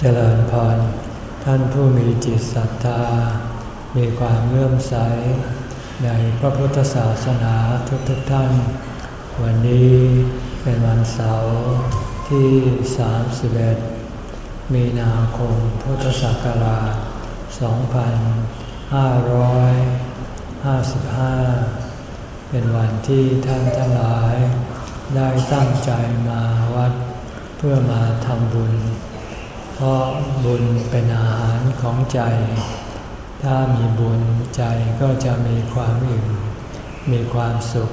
เจริญพร ท่านผู้มีจิตศรัทธา มีความเลื่อมใส ในพระพุทธศาสนาทุกๆทท่าน วันนี้เป็นวันเสาร์ที่ 31 มีนาคมพุทธศักราช 2555 เป็นวันที่ท่านทั้งหลาย ได้ตั้งใจมาวัด เพื่อมาทำบุญ เพราะบุญเป็นอาหารของใจ ถ้ามีบุญใจก็จะมีความอิ่ม มีความสุข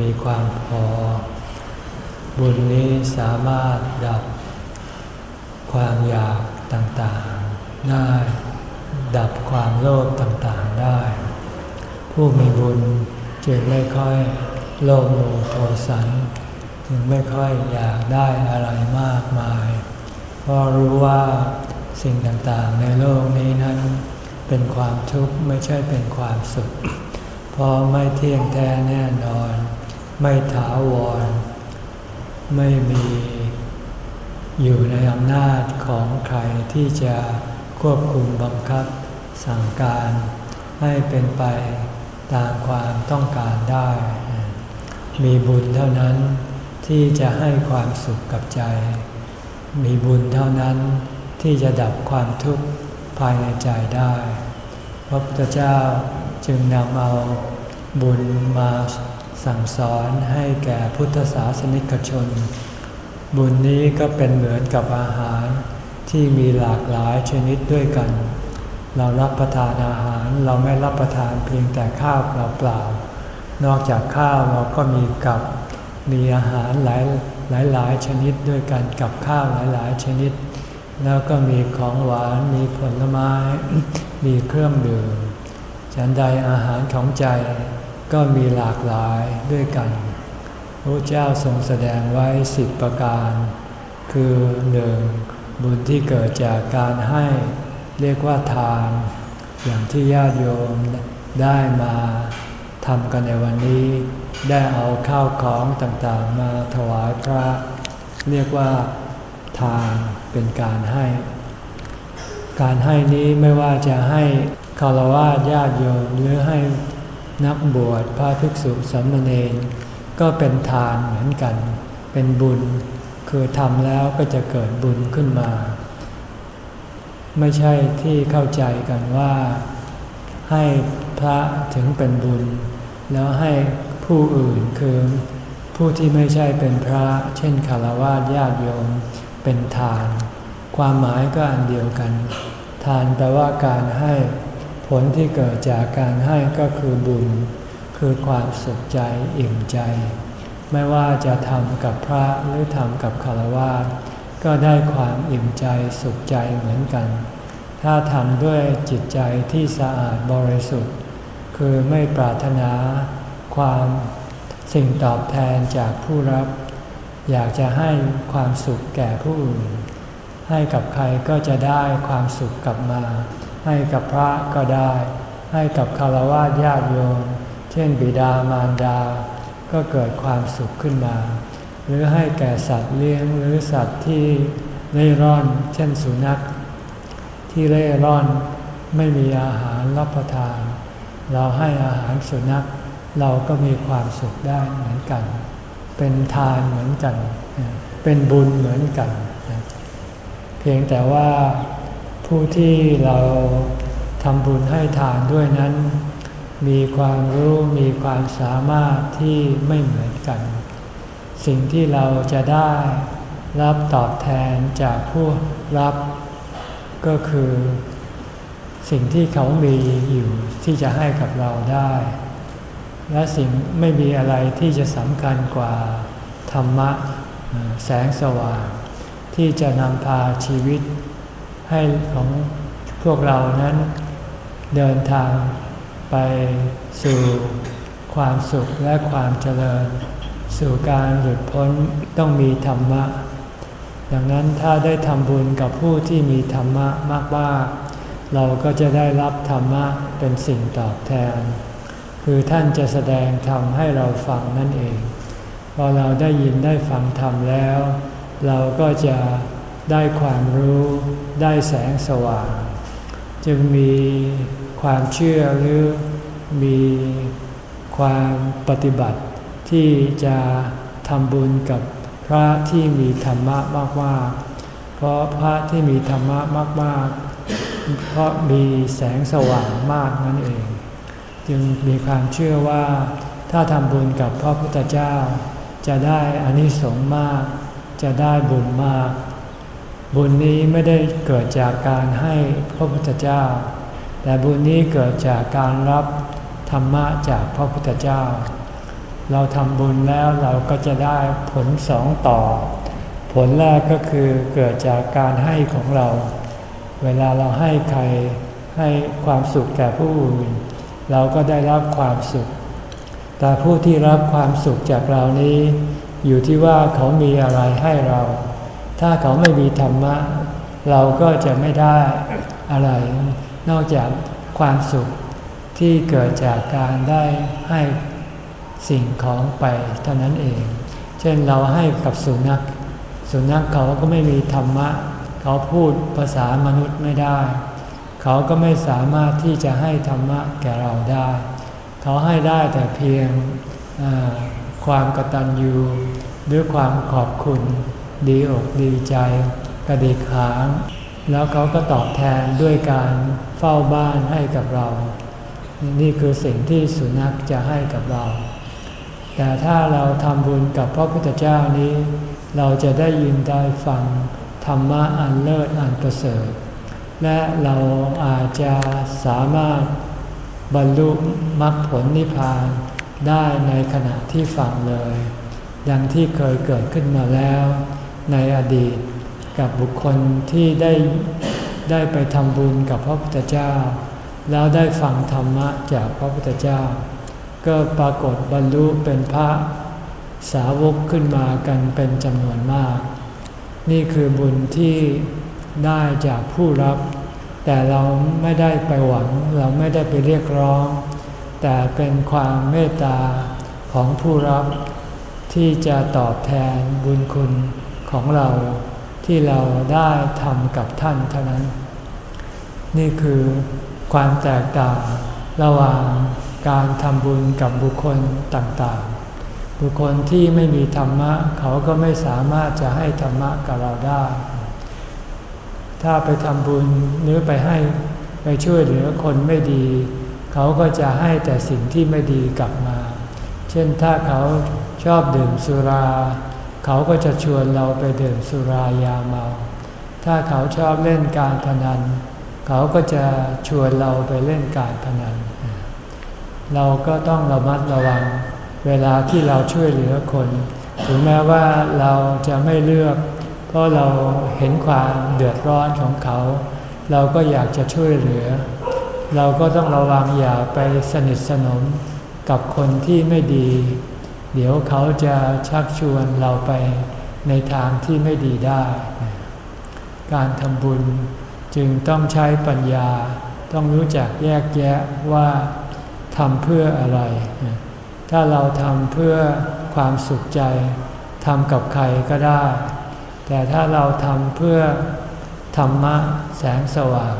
มีความพอ บุญนี้สามารถดับความอยากต่างๆ ได้ ดับความโลภต่างๆได้ ผู้มีบุญจึงไม่ค่อยโลภโมโทสันจึงไม่ค่อยอยากได้อะไรมากมาย เพราะรู้ว่าสิ่งต่างๆ ในโลกนี้นั้น เป็นความทุกข์ไม่ใช่เป็นความสุข เพราะไม่เที่ยงแท้แน่นอน ไม่ถาวร ไม่มีอยู่ในอำนาจของใครที่จะควบคุมบังคับสั่งการให้เป็นไปตามความต้องการได้ มีบุญเท่านั้นที่จะให้ความสุขกับใจ มีบุญเท่านั้นที่จะดับความทุกข์ภายในใจได้ พระพุทธเจ้าจึงนำเอาบุญมาสั่งสอนให้แก่พุทธศาสนิกชน บุญนี้ก็เป็นเหมือนกับอาหารที่มีหลากหลายชนิดด้วยกัน เรารับประทานอาหารเราไม่รับประทานเพียงแต่ข้าวเปล่าๆนอกจากข้าวเราก็มีกับมีอาหารหลาย หลายหลายชนิดด้วยกันกับข้าวหลายหลายชนิด แล้วก็มีของหวานมีผลไม้ มีเครื่องดื่มฉันใดอาหารของใจก็มีหลากหลายด้วยกันพระเจ้าทรงแสดงไว้สิบประการ คือหนึ่งบุญที่เกิดจากการให้เรียกว่าทาน อย่างที่ญาติโยมได้มา ทำกันในวันนี้ได้เอาข้าวของต่างๆ มาถวายพระ เรียกว่าทานเป็นการให้ การให้นี้ไม่ว่าจะให้คารวะญาติโยมหรือให้นักบวชพระภิกษุสามเณรก็เป็นทานเหมือนกัน เป็นบุญ คือทำแล้วก็จะเกิดบุญขึ้นมา ไม่ใช่ที่เข้าใจกันว่าให้พระถึงเป็นบุญ แล้วให้ผู้อื่นคือผู้ที่ไม่ใช่เป็นพระ เช่นคารวะญาติโยมเป็นทาน ความหมายก็อันเดียวกัน ทานแปลว่าการให้ผลที่เกิดจากการให้ก็คือบุญ คือความสุขใจอิ่มใจ ไม่ว่าจะทำกับพระหรือทำกับคารวะก็ได้ความอิ่มใจสุขใจเหมือนกัน ถ้าทำด้วยจิตใจที่สะอาดบริสุทธิ์ คือไม่ปรารถนาความสิ่งตอบแทนจากผู้รับ อยากจะให้ความสุขแก่ผู้อื่น ให้กับใครก็จะได้ความสุขกลับมา ให้กับพระก็ได้ ให้กับคารวะญาติโยม เช่นบิดามารดา ก็เกิดความสุขขึ้นมา หรือให้แก่สัตว์เลี้ยงหรือสัตว์ที่เล่ร่อน เช่นสุนัข ที่เล่ร่อนไม่มีอาหารรับประทาน เราให้อาหารสุนัขเราก็มีความสุขได้เหมือนกัน เป็นทานเหมือนกัน เป็นบุญเหมือนกัน เพียงแต่ว่าผู้ที่เราทำบุญให้ทานด้วยนั้น มีความรู้มีความสามารถที่ไม่เหมือนกัน สิ่งที่เราจะได้รับตอบแทนจากผู้รับ ก็คือ สิ่งที่เขามีอยู่ที่จะให้กับเราได้ และสิ่งไม่มีอะไรที่จะสำคัญกว่าธรรมะแสงสว่าง ที่จะนำพาชีวิตให้ของพวกเรานั้นเดินทางไปสู่ความสุขและความเจริญ สู่การหลุดพ้นต้องมีธรรมะ ดังนั้นถ้าได้ทำบุญกับผู้ที่มีธรรมะมากๆ เราก็จะได้รับธรรมะเป็นสิ่งตอบแทน คือท่านจะแสดงธรรมให้เราฟังนั่นเอง พอเราได้ยินได้ฟังธรรมแล้ว เราก็จะได้ความรู้ได้แสงสว่าง จึงมีความเชื่อหรือมีความปฏิบัติ ที่จะทำบุญกับพระที่มีธรรมะมากๆเพราะพระที่มีธรรมะมากๆ เพราะมีแสงสว่างมากนั่นเอง จึงมีความเชื่อว่า ถ้าทำบุญกับพระพุทธเจ้า จะได้อานิสงส์มาก จะได้บุญมาก บุญนี้ไม่ได้เกิดจากการให้พระพุทธเจ้า แต่บุญนี้เกิดจากการรับธรรมะจากพระพุทธเจ้า เราทำบุญแล้วเราก็จะได้ผลสองต่อ ผลแรกก็คือเกิดจากการให้ของเรา เวลาเราให้ใครให้ความสุขแก่ผู้อื่น เราก็ได้รับความสุข แต่ผู้ที่รับความสุขจากเรานี้ อยู่ที่ว่าเขามีอะไรให้เรา ถ้าเขาไม่มีธรรมะ เราก็จะไม่ได้อะไร นอกจากความสุขที่เกิดจากการได้ให้สิ่งของไปเท่านั้นเอง เช่นเราให้กับสุนัข สุนัขเขาก็ไม่มีธรรมะ เขาพูดภาษามนุษย์ไม่ได้ เขาก็ไม่สามารถที่จะให้ธรรมะแก่เราได้ เขาให้ได้แต่เพียงความกตัญญูด้วยความขอบคุณ ดีอกดีใจกระดิกหางแล้วเขาก็ตอบแทนด้วยการเฝ้าบ้านให้กับเรา นี่คือสิ่งที่สุนัขจะให้กับเรา แต่ถ้าเราทำบุญกับพระพุทธเจ้านี้ เราจะได้ยินได้ฟัง ธรรมะอันเลิศอันประเสริฐ และเราอาจจะสามารถบรรลุมรรคผลนิพพานได้ในขณะที่ฟังเลย ดังที่เคยเกิดขึ้นมาแล้ว ในอดีตกับบุคคลที่ได้ได้ไปทำบุญกับพระพุทธเจ้า แล้วได้ฟังธรรมะจากพระพุทธเจ้า ก็ปรากฏบรรลุเป็นพระสาวกขึ้นมากันเป็นจำนวนมาก นี่คือบุญที่ได้จากผู้รับ แต่เราไม่ได้ไปหวัง เราไม่ได้ไปเรียกร้อง แต่เป็นความเมตตาของผู้รับที่จะตอบแทนบุญคุณของเราที่เราได้ทำกับท่านเท่านั้น นี่คือความแตกต่างระหว่างการทำบุญกับบุคคลต่างๆ บุคคลที่ไม่มีธรรมะ เขาก็ไม่สามารถจะให้ธรรมะกับเราได้ ถ้าไปทำบุญหรือไปให้ไปช่วยเหลือคนไม่ดี เขาก็จะให้แต่สิ่งที่ไม่ดีกลับมา เช่นถ้าเขาชอบดื่มสุรา เขาก็จะชวนเราไปดื่มสุรายาเมา ถ้าเขาชอบเล่นการพนัน เขาก็จะชวนเราไปเล่นการพนัน เราก็ต้องระมัดระวัง เวลาที่เราช่วยเหลือคน ถึงแม้ว่าเราจะไม่เลือก เพราะเราเห็นความเดือดร้อนของเขา เราก็อยากจะช่วยเหลือ เราก็ต้องระวังอย่าไปสนิทสนมกับคนที่ไม่ดี เดี๋ยวเขาจะชักชวนเราไปในทางที่ไม่ดีได้ การทำบุญจึงต้องใช้ปัญญา ต้องรู้จักแยกแยะว่าทำเพื่ออะไร ถ้าเราทำเพื่อความสุขใจทำกับใครก็ได้ แต่ถ้าเราทำเพื่อธรรมะแสงสว่าง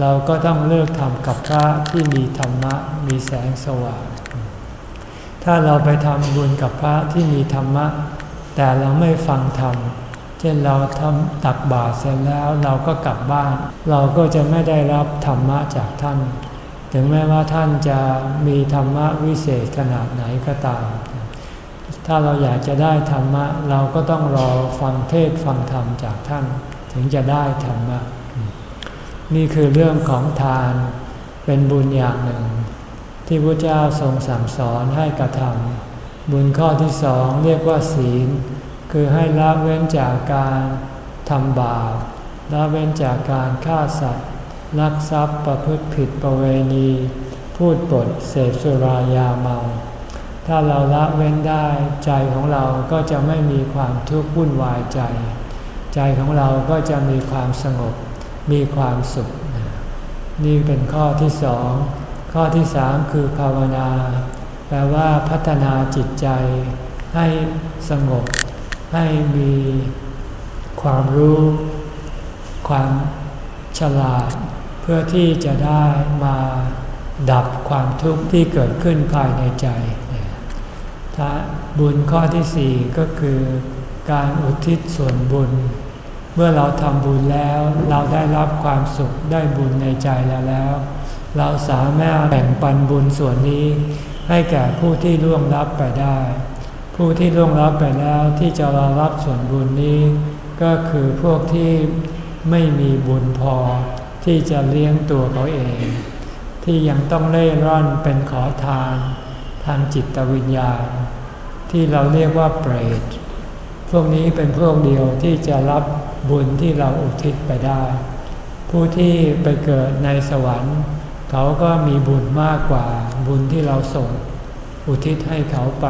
เราก็ต้องเลือกทำกับพระที่มีธรรมะมีแสงสว่าง ถ้าเราไปทำบุญกับพระที่มีธรรมะ แต่เราไม่ฟังธรรมเช่นเราทำตักบาตรเสร็จแล้วเราก็กลับบ้าน เราก็จะไม่ได้รับธรรมะจากท่าน ถึงแม้ว่าท่านจะมีธรรมะวิเศษขนาดไหนก็ตาม ถ้าเราอยากจะได้ธรรมะ เราก็ต้องรอฟังเทศฟังธรรมจากท่าน ถึงจะได้ธรรมะ นี่คือเรื่องของทานเป็นบุญอย่างหนึ่ง ที่พระเจ้าทรงสั่งสอนให้กระทำบุญข้อที่สองเรียกว่าศีล คือให้ละเว้นจากการทำบาปละเว้นจากการฆ่าสัตว์ ลักทรัพย์ประพฤติผิดประเวณี พูดปดเสพสุรายาเมา ถ้าเราละเว้นได้ใจของเราก็จะไม่มีความทุกข์วุ่นวายใจ ใจของเราก็จะมีความสงบ มีความสุข นี่เป็นข้อที่สอง ข้อที่สามคือภาวนา แปลว่าพัฒนาจิตใจให้สงบ ให้มีความรู้ ความฉลาด พื่อที่จะได้มาดับความทุกข์ที่เกิดขึ้นภายในใจถ้าบุญข้อที่สี่ก็คือการอุทิศส่วนบุญ เมื่อเราทำบุญแล้วเราได้รับความสุขได้บุญในใจแล้วแล้ว เราสามารถแบ่งปันบุญส่วนนี้ ให้แก่ผู้ที่ล่วงลับไปได้ ผู้ที่ล่วงลับไปแล้วที่จะรอรับส่วนบุญนี้ ก็คือพวกที่ไม่มีบุญพอ ที่จะเลี้ยงตัวเขาเอง ที่ยังต้องเล่ร่อนเป็นขอทานทางจิตวิญญาณ ที่เราเรียกว่าเปรตพวกนี้เป็นพวกเดียวที่จะรับบุญที่เราอุทิศไปได้ ผู้ที่ไปเกิดในสวรรค์ เขาก็มีบุญมากกว่าบุญที่เราส่งอุทิศให้เขาไป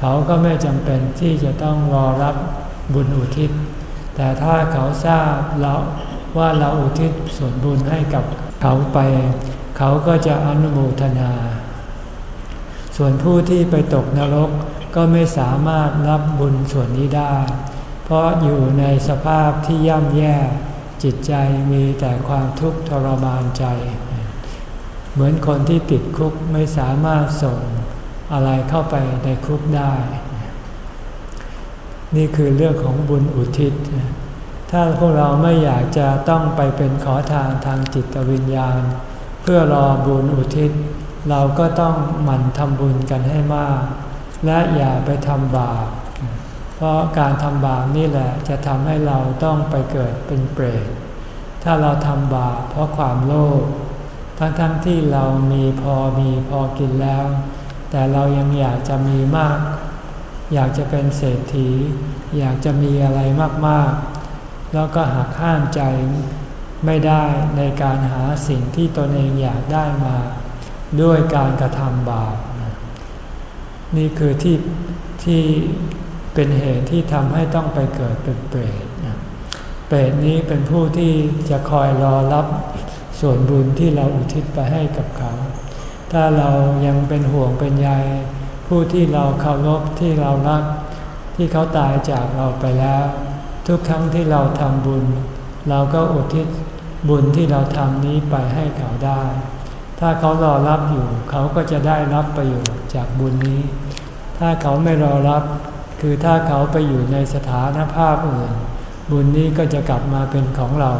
เขาก็ไม่จำเป็นที่จะต้องรอรับบุญอุทิศ แต่ถ้าเขาทราบเรา ว่าเราอุทิศส่วนบุญให้กับเขาไป เขาก็จะอนุโมทนา ส่วนผู้ที่ไปตกนรกก็ไม่สามารถรับบุญส่วนนี้ได้ เพราะอยู่ในสภาพที่ย่ำแย่ จิตใจมีแต่ความทุกข์ทรมานใจ เหมือนคนที่ติดคุกไม่สามารถส่งอะไรเข้าไปในคุกได้ นี่คือเรื่องของบุญอุทิศ ถ้าพวกเราไม่อยากจะต้องไปเป็นขอทานทางจิตวิญญาณ เพื่อรอบุญอุทิศ เราก็ต้องหมั่นทำบุญกันให้มาก และอย่าไปทำบาปเพราะการทำบาปนี่แหละจะทำให้เราต้องไปเกิดเป็นเปรตถ้าเราทำบาปเพราะความโลภทั้งๆทที่เรามีพอมีพอกินแล้ว แต่เรายังอยากจะมีมาก อยากจะเป็นเศรษฐี อยากจะมีอะไรมากๆ แล้วก็หักห้ามใจไม่ได้ในการหาสิ่งที่ตนเองอยากได้มา ด้วยการกระทำบาป นี่คือที่ที่เป็นเหตุที่ทำให้ต้องไปเกิดเป็นเปรตเปรตนี้เป็นผู้ที่จะคอยรอรับส่วนบุญที่เราอุทิศไปให้กับเขา ถ้าเรายังเป็นห่วงเป็นใยผู้ที่เราเคารพที่เรารัก ที่เขาตายจากเราไปแล้ว ทุกครั้งที่เราทำบุญ เราก็อุทิศบุญที่เราทำนี้ไปให้เขาได้ ถ้าเขารอรับอยู่ เขาก็จะได้รับประโยชน์จากบุญนี้ ถ้าเขาไม่รอรับ คือถ้าเขาไปอยู่ในสถานภาพอื่น บุญนี้ก็จะกลับมาเป็นของเรา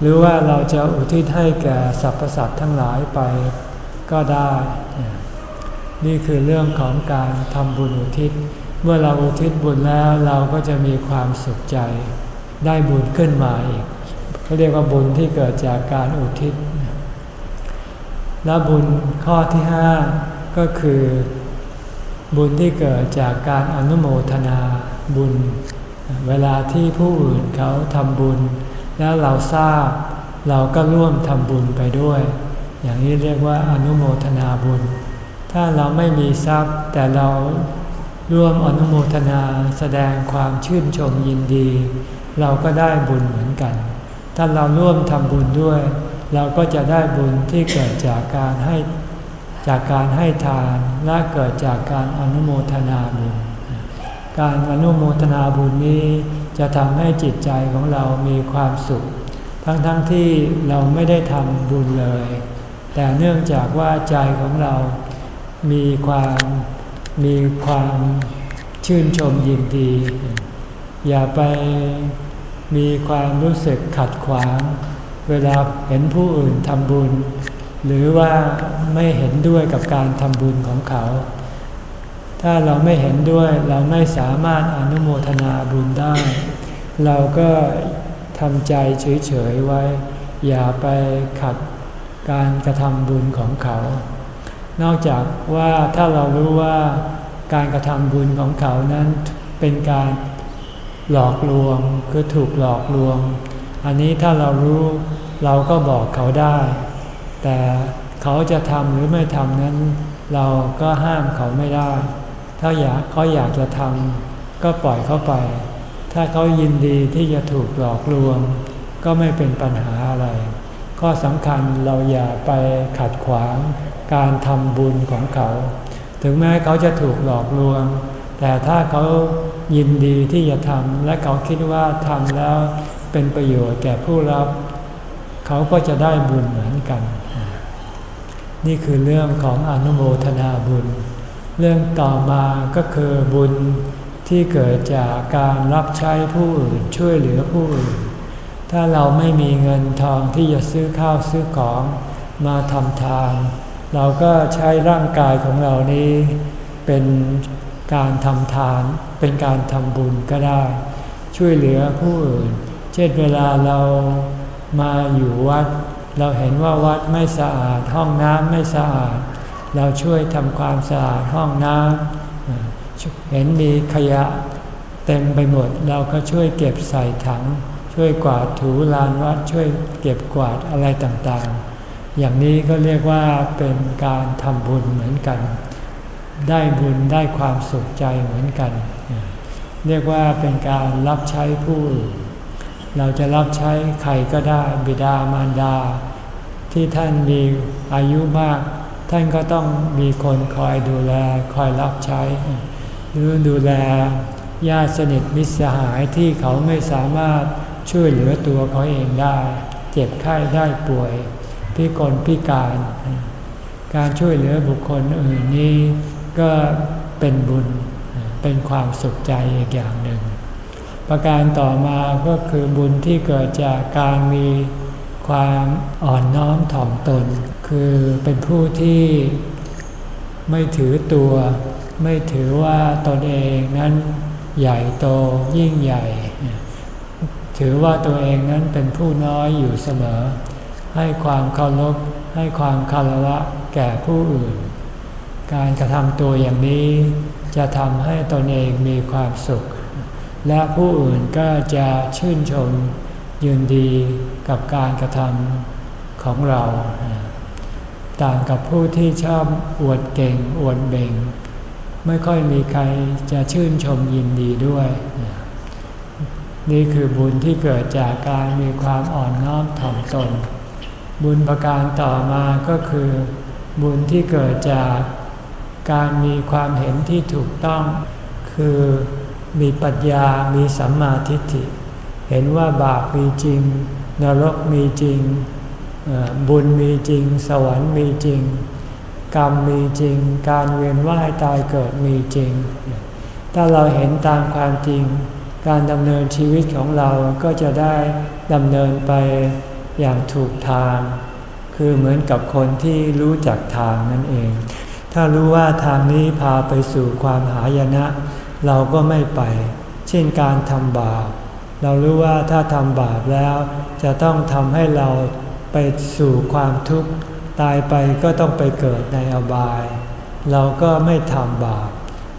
หรือว่าเราจะอุทิศให้แก่สรรพสัตว์ทั้งหลายไปก็ได้ นี่คือเรื่องของการทำบุญอุทิศ เมื่อเราอุทิศบุญแล้วเราก็จะมีความสุขใจ ได้บุญขึ้นมาอีกเขาเรียกว่าบุญที่เกิดจากการอุทิศ และบุญข้อที่ห้าก็คือบุญที่เกิดจากการอนุโมทนาบุญ เวลาที่ผู้อื่นเขาทำบุญ แล้วเราทราบเราก็ร่วมทำบุญไปด้วย อย่างนี้เรียกว่าอนุโมทนาบุญ ถ้าเราไม่มีทรัพย์แต่เรา ร่วมอนุโมทนาแสดงความชื่นชมยินดี เราก็ได้บุญเหมือนกัน ถ้าเราร่วมทำบุญด้วย เราก็จะได้บุญที่เกิดจากการให้จากการให้ทานและเกิดจากการอนุโมทนาบุญ การอนุโมทนาบุญนี้จะทำให้จิตใจของเรามีความสุข ทั้งๆทที่เราไม่ได้ทำบุญเลย แต่เนื่องจากว่าใจของเรามีความ มีความชื่นชมยินดี อย่าไปมีความรู้สึกขัดขวาง เวลาเห็นผู้อื่นทำบุญ หรือว่าไม่เห็นด้วยกับการทำบุญของเขา ถ้าเราไม่เห็นด้วยเราไม่สามารถอนุโมทนาบุญได้ เราก็ทำใจเฉยๆไว้ อย่าไปขัดการกระทำบุญของเขา นอกจากว่าถ้าเรารู้ว่าการกระทำบุญของเขานั้นเป็นการหลอกลวงคือถูกหลอกลวง อันนี้ถ้าเรารู้เราก็บอกเขาได้ แต่เขาจะทำหรือไม่ทำนั้น เราก็ห้ามเขาไม่ได้ ถ้าอยากเขาอยากจะทำก็ปล่อยเขาไป ถ้าเขายินดีที่จะถูกหลอกลวง ก็ไม่เป็นปัญหาอะไร ข้อสำคัญเราอย่าไปขัดขวาง การทำบุญของเขา ถึงแม้เขาจะถูกหลอกลวง แต่ถ้าเขายินดีที่จะทำและเขาคิดว่าทำแล้วเป็นประโยชน์แก่ผู้รับ เขาก็จะได้บุญเหมือนกัน นี่คือเรื่องของอนุโมทนาบุญ เรื่องต่อมาก็คือบุญที่เกิดจากการรับใช้ผู้อื่นช่วยเหลือผู้อื่น ถ้าเราไม่มีเงินทองที่จะซื้อข้าวซื้อของมาทำทาน เราก็ใช้ร่างกายของเรานี้เป็นการทำทาน เป็นการทำบุญก็ได้ ช่วยเหลือผู้อื่น เช่นเวลาเรามาอยู่วัด เราเห็นว่าวัดไม่สะอาดห้องน้ำไม่สะอาด เราช่วยทำความสะอาดห้องน้ำเห็นมีขยะเต็มไปหมดเราก็ช่วยเก็บใส่ถัง ช่วยกวาดถูลานวัดช่วยเก็บกวาดอะไรต่างๆ อย่างนี้ก็เรียกว่าเป็นการทำบุญเหมือนกัน ได้บุญได้ความสุขใจเหมือนกัน เรียกว่าเป็นการรับใช้ผู้อื่นเราจะรับใช้ใครก็ได้บิดามารดา ที่ท่านมีอายุมาก ท่านก็ต้องมีคนคอยดูแลคอยรับใช้ หรือดูแลญาติสนิทมิตรสหายที่เขาไม่สามารถช่วยเหลือตัวเขาเองได้ เจ็บไข้ได้ป่วย พิกลพิการ การช่วยเหลือบุคคลอื่นนี้ก็เป็นบุญ เป็นความสุขใจอีกอย่างหนึ่ง ประการต่อมาก็คือบุญที่เกิดจากการมีความอ่อนน้อมถ่อมตน คือเป็นผู้ที่ไม่ถือตัว ไม่ถือว่าตนเองนั้นใหญ่โตยิ่งใหญ่ ถือว่าตัวเองนั้นเป็นผู้น้อยอยู่เสมอ ให้ความเคารพให้ความคารวะแก่ผู้อื่น การกระทำตัวอย่างนี้ จะทำให้ตนเองมีความสุข และผู้อื่นก็จะชื่นชมยินดีกับการกระทำของเรา ต่างกับผู้ที่ชอบอวดเก่งอวดเบ่ง ไม่ค่อยมีใครจะชื่นชมยินดีด้วย นี่คือบุญที่เกิดจากการมีความอ่อนน้อมถ่อมตน บุญประการต่อมาก็คือ บุญที่เกิดจากการมีความเห็นที่ถูกต้อง คือมีปัญญา มีสัมมาทิฏฐิ เห็นว่าบาปมีจริง นรกมีจริง บุญมีจริง สวรรค์มีจริง กรรมมีจริง การเวียนว่ายตายเกิดมีจริง ถ้าเราเห็นตามความจริง การดำเนินชีวิตของเราก็จะได้ดำเนินไป อย่างถูกทาง คือเหมือนกับคนที่รู้จักทางนั่นเอง ถ้ารู้ว่าทางนี้พาไปสู่ความหายนะ เราก็ไม่ไป เช่นการทำบาป เรารู้ว่าถ้าทำบาปแล้ว จะต้องทำให้เราไปสู่ความทุกข์ ตายไปก็ต้องไปเกิดในอบาย เราก็ไม่ทำบาป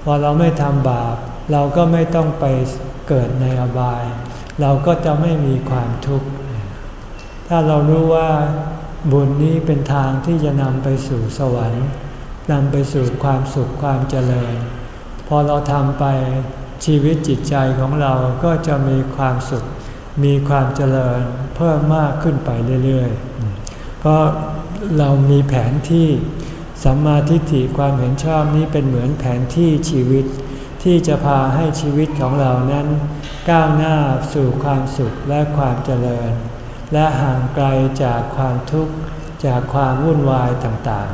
พอเราไม่ทำบาป เราก็ไม่ต้องไปเกิดในอบาย เราก็จะไม่มีความทุกข์ ถ้าเรารู้ว่าบุญนี้เป็นทางที่จะนำไปสู่สวรรค์นำไปสู่ความสุขความเจริญ พอเราทำไปชีวิตจิตใจของเราก็จะมีความสุข มีความเจริญเพิ่มมากขึ้นไปเรื่อยๆ เพราะเรามีแผนที่สัมมาทิฏฐิความเห็นชอบนี้เป็นเหมือนแผนที่ชีวิต ที่จะพาให้ชีวิตของเรานั้น ก้าวหน้าสู่ความสุขและความเจริญ และห่างไกลจากความทุกข์จากความวุ่นวายต่าง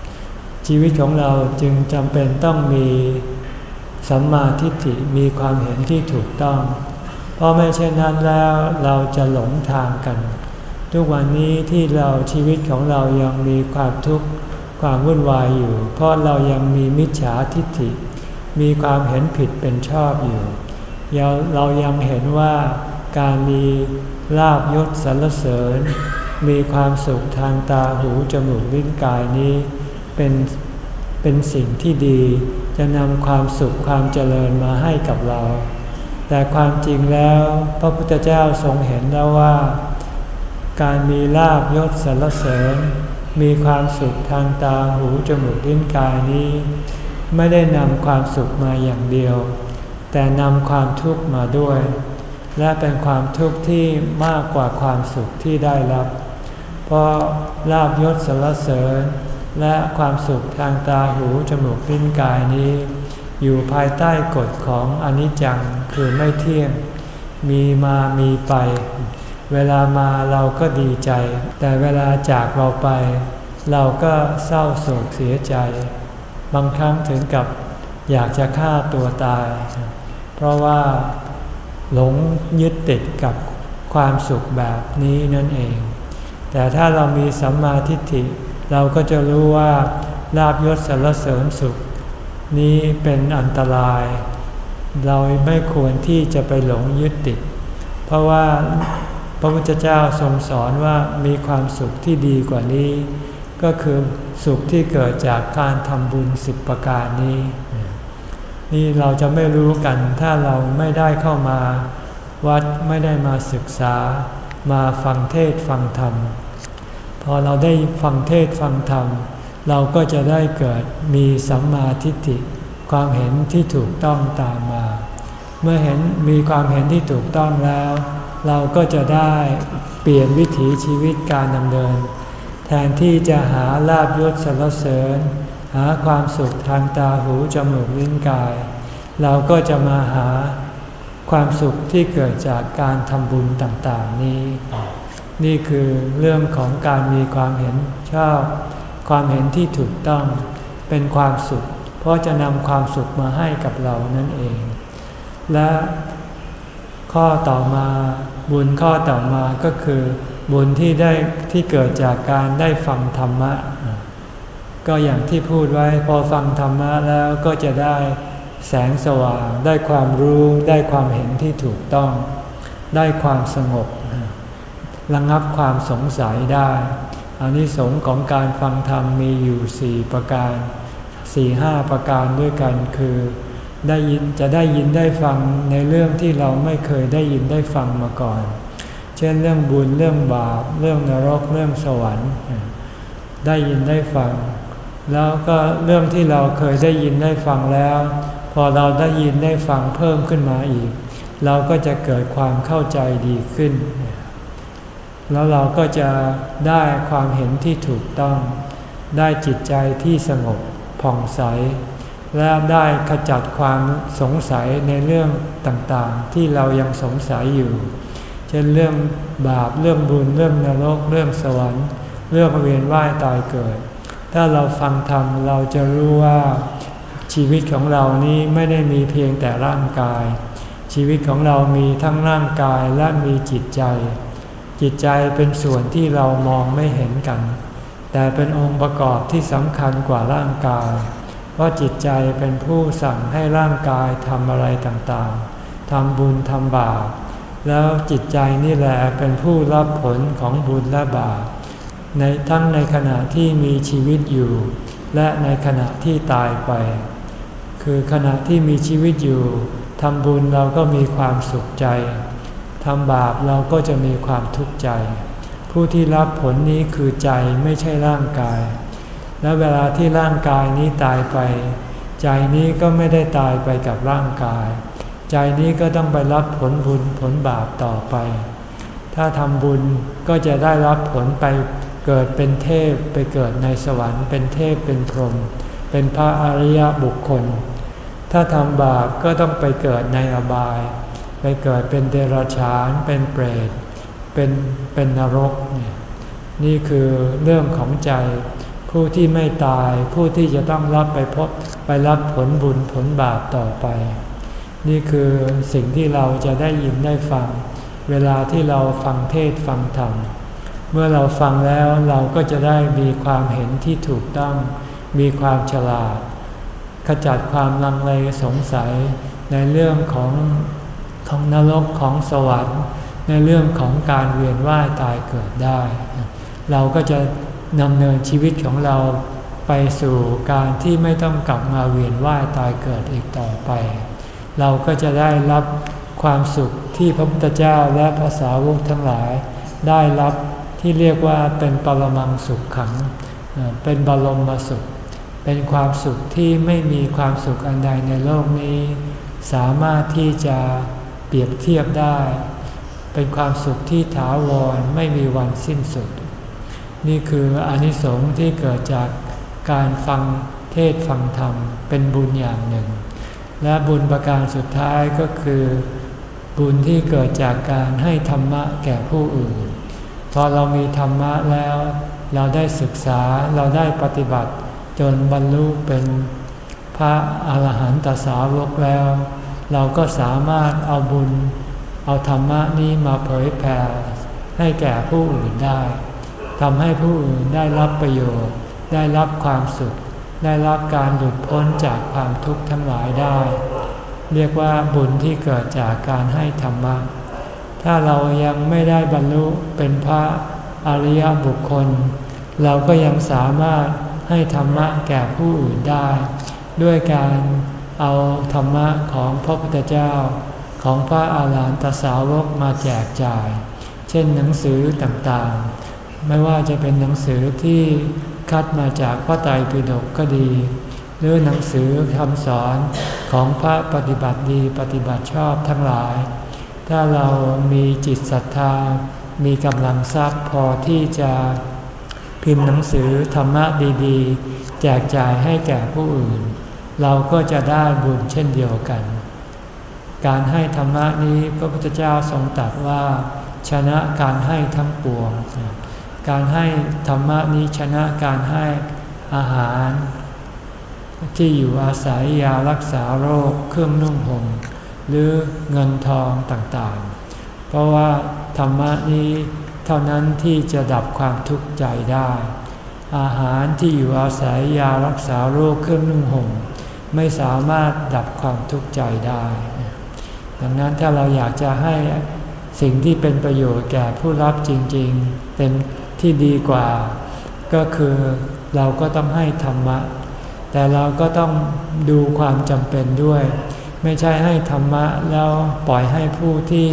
ๆ ชีวิตของเราจึงจำเป็นต้องมีสัมมาทิฏฐิมีความเห็นที่ถูกต้อง เพราะไม่เช่นนั้นแล้วเราจะหลงทางกัน ทุกวันนี้ที่เราชีวิตของเรายังมีความทุกข์ความวุ่นวายอยู่ เพราะเรายังมีมิจฉาทิฏฐิ มีความเห็นผิดเป็นชอบอยู่เรายังเห็นว่าการมี ลาบยศสรรเสริญ มีความสุขทางตาหูจมูกลิ้นกายนี้ เป็นเป็นสิ่งที่ดี จะนำความสุขความเจริญมาให้กับเรา แต่ความจริงแล้ว พระพุทธเจ้าทรงเห็นแล้วว่า การมีลาบยศสรรเสริญ มีความสุขทางตาหูจมูกลิ้นกายนี้ ไม่ได้นำความสุขมาอย่างเดียว แต่นำความทุกข์มาด้วย และเป็นความทุกข์ที่มากกว่าความสุขที่ได้รับ เพราะลาบยศสรรเสริญ และความสุขทางตาหูจมูกลิ้นกายนี้ อยู่ภายใต้กฎของอนิจจังคือไม่เที่ยง มีมามีไป เวลามาเราก็ดีใจ แต่เวลาจากเราไป เราก็เศร้าโศกเสียใจ บางครั้งถึงกับอยากจะฆ่าตัวตาย เพราะว่า หลงยึดติดกับความสุขแบบนี้นั่นเอง แต่ถ้าเรามีสัมมาทิฏฐิ เราก็จะรู้ว่าลาบยศสารเสริญสุข นี้เป็นอันตราย เราไม่ควรที่จะไปหลงยึดติด เพราะว่าพระพุทธเจ้าทรงสอนว่ามีความสุขที่ดีกว่านี้ ก็คือสุขที่เกิดจากการทำบุญสิบประการนี้ นี่เราจะไม่รู้กันถ้าเราไม่ได้เข้ามา วัดไม่ได้มาศึกษา มาฟังเทศฟังธรรม พอเราได้ฟังเทศฟังธรรม เราก็จะได้เกิดมีสัมมาทิฏฐิความเห็นที่ถูกต้องตามมา เมื่อเห็นมีความเห็นที่ถูกต้องแล้ว เราก็จะได้เปลี่ยนวิถีชีวิตการดำเนิน แทนที่จะหาลาบยศสรรเสริญ หาความสุขทางตาหูจมูกลิ้นกาย เราก็จะมาหาความสุขที่เกิดจากการทำบุญต่างๆนี้ นี่คือเรื่องของการมีความเห็นชอบ ความเห็นที่ถูกต้องเป็นความสุข เพราะจะนำความสุขมาให้กับเรานั่นเอง และข้อต่อมาบุญข้อต่อมาก็คือ บุญที่ได้ที่เกิดจากการได้ฟังธรรมะ ก็อย่างที่พูดไว้พอฟังธรรมะแล้วก็จะได้แสงสว่าง ได้ความรู้ ได้ความเห็นที่ถูกต้อง ได้ความสงบระงับความสงสัยได้อานิสงส์ของการฟังธรรมมีอยู่สี่ประการสี่ห้าประการด้วยกันคือ ได้ยินจะได้ยินได้ฟังในเรื่องที่เราไม่เคยได้ยินได้ฟังมาก่อน เช่นเรื่องบุญเรื่องบาป เรื่องนรกเรื่องสวรรค์ ได้ยินได้ฟัง แล้วก็เรื่องที่เราเคยได้ยินได้ฟังแล้ว พอเราได้ยินได้ฟังเพิ่มขึ้นมาอีก เราก็จะเกิดความเข้าใจดีขึ้น แล้วเราก็จะได้ความเห็นที่ถูกต้อง ได้จิตใจที่สงบผ่องใส และได้ขจัดความสงสัยในเรื่องต่างๆ ที่เรายังสงสัยอยู่ เช่นเรื่องบาปเรื่องบุญเรื่องนรกเรื่องสวรรค์ เรื่องเวียนว่ายตายเกิด ถ้าเราฟังธรรมเราจะรู้ว่าชีวิตของเรานี้ไม่ได้มีเพียงแต่ร่างกาย ชีวิตของเรามีทั้งร่างกายและมีจิตใจ จิตใจเป็นส่วนที่เรามองไม่เห็นกัน แต่เป็นองค์ประกอบที่สำคัญกว่าร่างกาย เพราะจิตใจเป็นผู้สั่งให้ร่างกายทำอะไรต่างๆทำบุญทำบาปแล้วจิตใจนี่แหละเป็นผู้รับผลของบุญและบาป ในทั้งในขณะที่มีชีวิตอยู่ และในขณะที่ตายไป คือขณะที่มีชีวิตอยู่ทำบุญเราก็มีความสุขใจทำบาปเราก็จะมีความทุกข์ใจ ผู้ที่รับผลนี้คือใจไม่ใช่ร่างกาย และเวลาที่ร่างกายนี้ตายไป ใจนี้ก็ไม่ได้ตายไปกับร่างกาย ใจนี้ก็ต้องไปรับผลบุญผลบาปต่อไป ถ้าทำบุญก็จะได้รับผลไป เกิดเป็นเทพไปเกิดในสวรรค์เป็นเทพเป็นพรหมเป็นพระอริยบุคคล ถ้าทำบาปก็ต้องไปเกิดในอบาย ไปเกิดเป็นเดรัจฉาน เป็นเปรตเป็นเป็นนรกเนี่ยนี่คือเรื่องของใจ ผู้ที่ไม่ตายผู้ที่จะต้องรับไปพบไปรับผลบุญผลบาปต่อไป นี่คือสิ่งที่เราจะได้ยินได้ฟัง เวลาที่เราฟังเทศฟังธรรม มื่อเราฟังแล้วเราก็จะได้มีความเห็นที่ถูกต้อง มีความฉลาด ขจัดความลังเลสงสัยในเรื่องของของนรกของสวรรค์ ในเรื่องของการเวียนว่ายตายเกิดได้ เราก็จะนำเนินชีวิตของเราไปสู่การที่ไม่ต้องกลับมาเวียนว่ายตายเกิดอีกต่อไป เราก็จะได้รับความสุขที่พระพุทธเจ้าและภาษาวกทั้งหลายได้รับ ที่เรียกว่าเป็นปรมังสุขขัง เป็นบรมมาสุข เป็นความสุขที่ไม่มีความสุขอันใดในโลกนี้ สามารถที่จะเปรียบเทียบได้ เป็นความสุขที่ถาวรไม่มีวันสิ้นสุด นี่คืออนิสงส์ที่เกิดจากการฟังเทศฟังธรรม เป็นบุญอย่างหนึ่ง และบุญประการสุดท้ายก็คือ บุญที่เกิดจากการให้ธรรมะแก่ผู้อื่น พอเรามีธรรมะแล้ว เราได้ศึกษาเราได้ปฏิบัติ จนบรรลุเป็นพระอาหารหันตสาวกแล้ว เราก็สามารถเอาบุญ เอาธรรมะนี้มาเผยแผ่ให้แก่ผู้อื่นได้ทำให้ผู้อื่นได้รับประโยชน์ ได้รับความสุข ได้รับการหลุดพ้นจากความทุกข์ทั้งหลายได้ เรียกว่าบุญที่เกิดจากการให้ธรรมะ ถ้าเรายังไม่ได้บรรลุเป็นพระอริยบุคคล เราก็ยังสามารถให้ธรรมะแก่ผู้อื่นได้ ด้วยการเอาธรรมะของพระพุทธเจ้าของพระอาหารหันตสาวกมาแจกจ่าย เช่นหนังสือต่างๆ ไม่ว่าจะเป็นหนังสือที่คัดมาจากพระไตรปิฎกก็ดี หรือหนังสือคำสอนของพระปฏิบัติดีปฏิบัติชอบทั้งหลาย ถ้าเรามีจิตศรัทธา มีกำลังทรัพย์พอที่จะพิมพ์หนังสือธรรมะดีๆ แจกจ่ายให้แก่ผู้อื่น เราก็จะได้บุญเช่นเดียวกัน การให้ธรรมะนี้พระพุทธเจ้าทรงตรัสว่า ชนะการให้ทั้งปวง การให้ธรรมะนี้ชนะการให้อาหาร ที่อยู่อาศัยยารักษาโรคเครื่องนุ่งห่ม หรือเงินทองต่างๆ เพราะว่าธรรมะนี้เท่านั้นที่จะดับความทุกข์ใจได้ อาหารที่อยู่อาศัยยารักษาโรคเครื่องนุ่งห่มไม่สามารถดับความทุกข์ใจได้ ดังนั้นถ้าเราอยากจะให้สิ่งที่เป็นประโยชน์แก่ผู้รับจริงๆ เป็นที่ดีกว่า ก็คือเราก็ต้องให้ธรรมะ แต่เราก็ต้องดูความจำเป็นด้วย ไม่ใช่ให้ธรรมะแล้วปล่อยให้ผู้ที่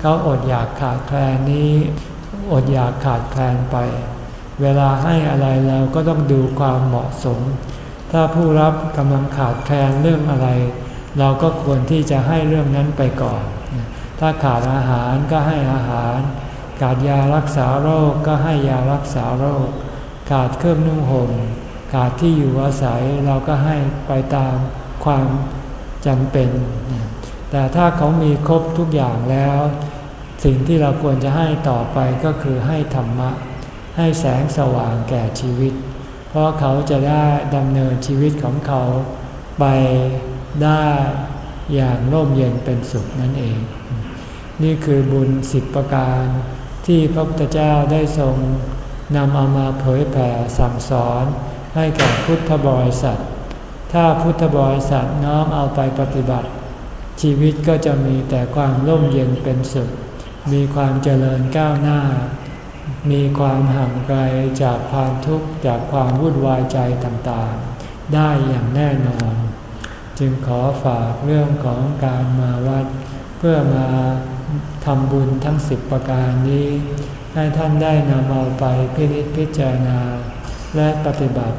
เขาอดอยากขาดแคลนนี้ อดอยากขาดแคลนไป เวลาให้อะไรเราก็ต้องดูความเหมาะสม ถ้าผู้รับกำลังขาดแคลนเรื่องอะไร เราก็ควรที่จะให้เรื่องนั้นไปก่อน ถ้าขาดอาหารก็ให้อาหาร ขาดยารักษาโรคก็ให้ยารักษาโรค ขาดเครื่องนุ่งห่มขาดที่อยู่อาศัยเราก็ให้ไปตามความ จำเป็น แต่ถ้าเขามีครบทุกอย่างแล้ว สิ่งที่เราควรจะให้ต่อไปก็คือให้ธรรมะ ให้แสงสว่างแก่ชีวิต เพราะเขาจะได้ดำเนินชีวิตของเขาไปได้อย่างร่มเย็นเป็นสุขนั่นเอง นี่คือบุญสิบประการที่พระพุทธเจ้าได้ทรงนำเอามาเผยแผ่สั่งสอนให้กับพุทธบริษัท ถ้าพุทธบริษัทน้อมเอาไปปฏิบัติ ชีวิตก็จะมีแต่ความร่มเย็นเป็นสุข มีความเจริญก้าวหน้า มีความห่างไกลจากความทุกข์จากความวุ่นวายใจต่างๆ ได้อย่างแน่นอน จึงขอฝากเรื่องของการมาวัด เพื่อมาทำบุญทั้งสิบประการนี้ ให้ท่านได้นำเอาไปพิจิตพิจารณา และปฏิบัติ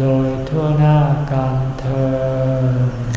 โดยทั่วหน้ากันเธอ